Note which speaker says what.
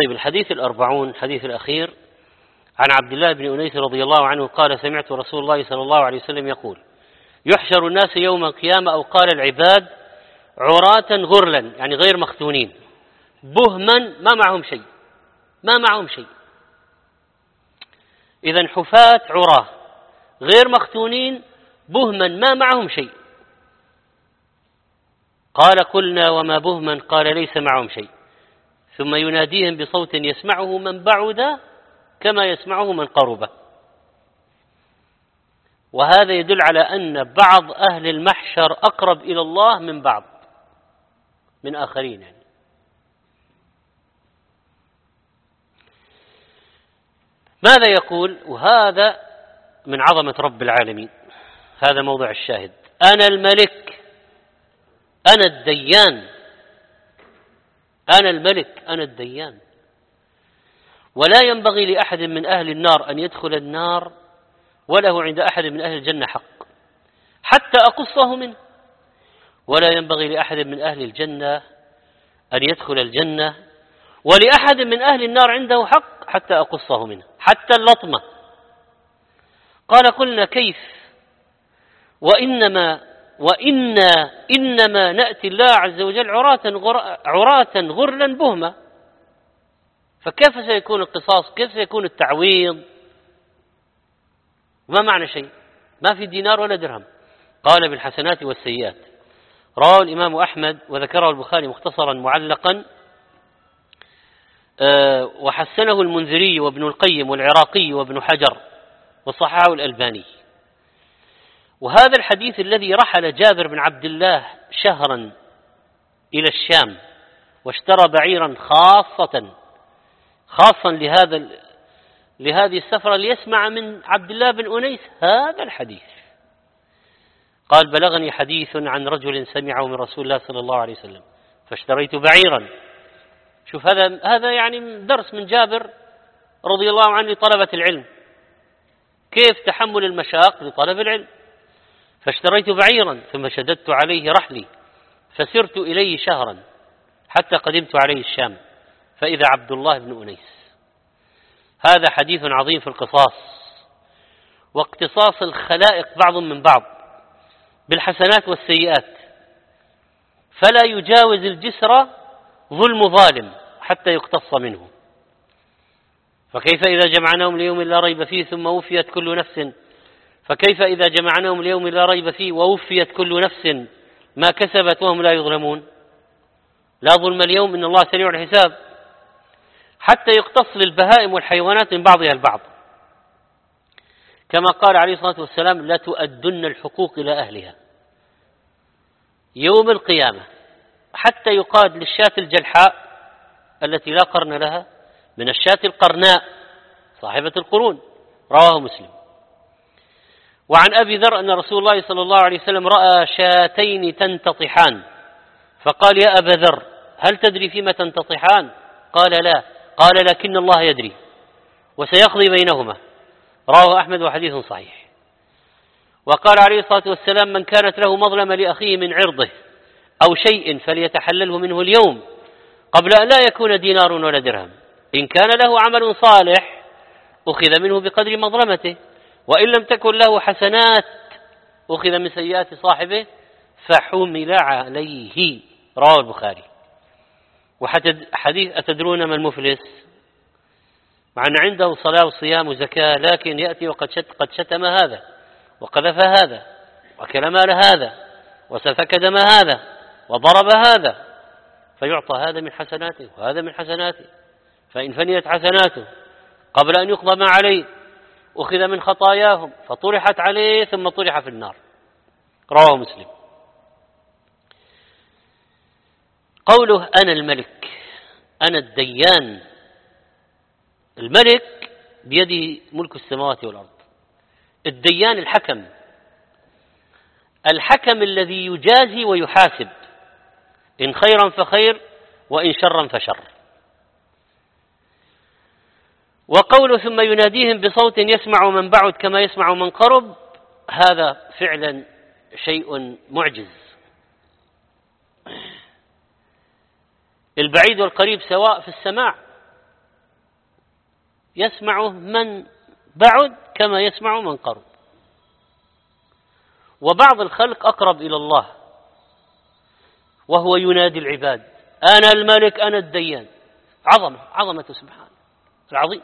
Speaker 1: طيب الحديث الأربعون الحديث الأخير عن عبد الله بن أنيس رضي الله عنه قال سمعت رسول الله صلى الله عليه وسلم يقول يحشر الناس يوم القيامة أو قال العباد عراة غرلا يعني غير مختونين بهما ما معهم شيء ما معهم شيء. إذا حفاة عراة غير مختونين بهما ما معهم شيء. قال قلنا وما بهما؟ قال ليس معهم شيء. ثم يناديهم بصوت يسمعه من بعد كما يسمعه من قرب. وهذا يدل على أن بعض أهل المحشر أقرب إلى الله من بعض من آخرين يعني. ماذا يقول؟ وهذا من عظمة رب العالمين هذا موضع الشاهد. أنا الملك أنا الديان. أنا الملك أنا الديان. ولا ينبغي لأحد من أهل النار أن يدخل النار وله عند أحد من أهل الجنة حق حتى أقصه منه. ولا ينبغي لأحد من أهل الجنة أن يدخل الجنة ولأحد من أهل النار عنده حق حتى أقصه منه حتى اللطمة. قال قلنا كيف؟ وإنما وإنا إنما نأتي الله عز وجل عراة عراة غرلا بهما. فكيف سيكون القصاص؟ كيف سيكون التعويض؟ ما معنى شيء؟ ما في دينار ولا درهم. قال بالحسنات والسيئات. رواه الإمام أحمد وذكره البخاري مختصرا معلقا. آه، وحسنه المنذري وابن القيم والعراقي وابن حجر وصححه الألباني. وهذا الحديث الذي رحل جابر بن عبد الله شهرا إلى الشام واشترى بعيرا خاصة خاصا لهذا لهذه السفرة ليسمع من عبد الله بن أنيس هذا الحديث. قال بلغني حديث عن رجل سمعه من رسول الله صلى الله عليه وسلم فاشتريت بعيرا. شوف هذا هذا يعني درس من جابر رضي الله عنه لطلبة العلم. كيف تحمل المشاق لطلب العلم؟ فاشتريت بعيرا ثم شددت عليه رحلي فسرت إليه شهرا حتى قدمت عليه الشام فإذا عبد الله بن أنيس. هذا حديث عظيم في القصاص واقتصاص الخلائق بعض من بعض بالحسنات والسيئات فلا يجاوز الجسر ظلم ظالم حتى يقتص منه. فكيف إذا جمعناهم ليوم لا ريب فيه ثم وفيت كل نفس فكيف إذا جمعناهم ليوم لا ريب فيه ووفيت كل نفس ما كسبت وهم لا يظلمون؟ لا ظلم اليوم إن الله سريع الحساب. حتى يقتص للبهائم والحيوانات من بعضها البعض. كما قال عليه الصلاة والسلام لا تؤدن الحقوق إلى أهلها. يوم القيامة حتى يقاد للشاة الجلحاء التي لا قرن لها من الشاة القرناء صاحبة القرون رواه مسلم. وعن أبي ذر أن رسول الله صلى الله عليه وسلم رأى شاتين تنتطحان. فقال يا أبا ذر هل تدري فيما تنتطحان؟ قال لا. قال لكن الله يدري. وسيقضي بينهما. رواه أحمد وحديث صحيح. وقال عليه الصلاة والسلام من كانت له مظلمة لأخيه من عرضه أو شيء فليتحلله منه اليوم قبل أن لا يكون دينار ولا درهم. إن كان له عمل صالح أخذ منه بقدر مظلمته. وإن لم تكن له حسنات أخذ من سيئات صاحبه فحمل عليه. رواه البخاري. وحديث أتدرون ما المفلس؟ مع أن عنده صلاة وصيام وزكاة لكن يأتي وقد شت قد شتم هذا وقذف هذا وكل مال هذا وسفك دم هذا وضرب هذا فيعطى هذا من حسناته وهذا من حسناته فإن فنيت حسناته قبل أن يقضى ما عليه أخذ من خطاياهم فطرحت عليه ثم طرح في النار. رواه مسلم. قوله أنا الملك أنا الديان. الملك بيده ملك السماوات والأرض. الديان الحكم. الحكم الذي يجازي ويحاسب. إن خيرا فخير وإن شرا فشر. وقوله ثم يناديهم بصوت يسمع من بعد كما يسمع من قرب هذا فعلا شيء معجز. البعيد والقريب سواء في السماع يسمعه من بعد كما يسمع من قرب. وبعض الخلق أقرب إلى الله وهو ينادي العباد أنا الملك أنا الديان. عظمة عظمة سبحانه العظيم.